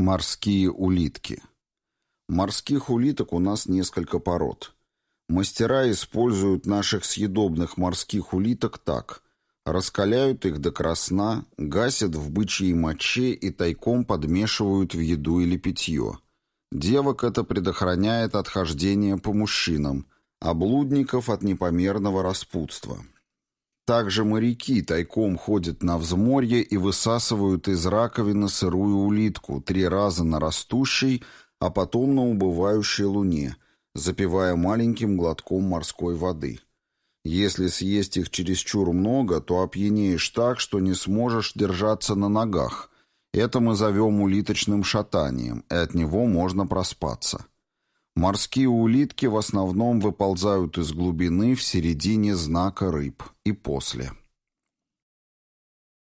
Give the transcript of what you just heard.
Морские улитки. Морских улиток у нас несколько пород. Мастера используют наших съедобных морских улиток так. Раскаляют их до красна, гасят в бычьей моче и тайком подмешивают в еду или питье. Девок это предохраняет от хождения по мужчинам, а блудников от непомерного распутства. Также моряки тайком ходят на взморье и высасывают из раковины сырую улитку три раза на растущей, а потом на убывающей луне, запивая маленьким глотком морской воды. Если съесть их чересчур много, то опьянеешь так, что не сможешь держаться на ногах. Это мы зовем улиточным шатанием, и от него можно проспаться. Морские улитки в основном выползают из глубины в середине знака рыб и после.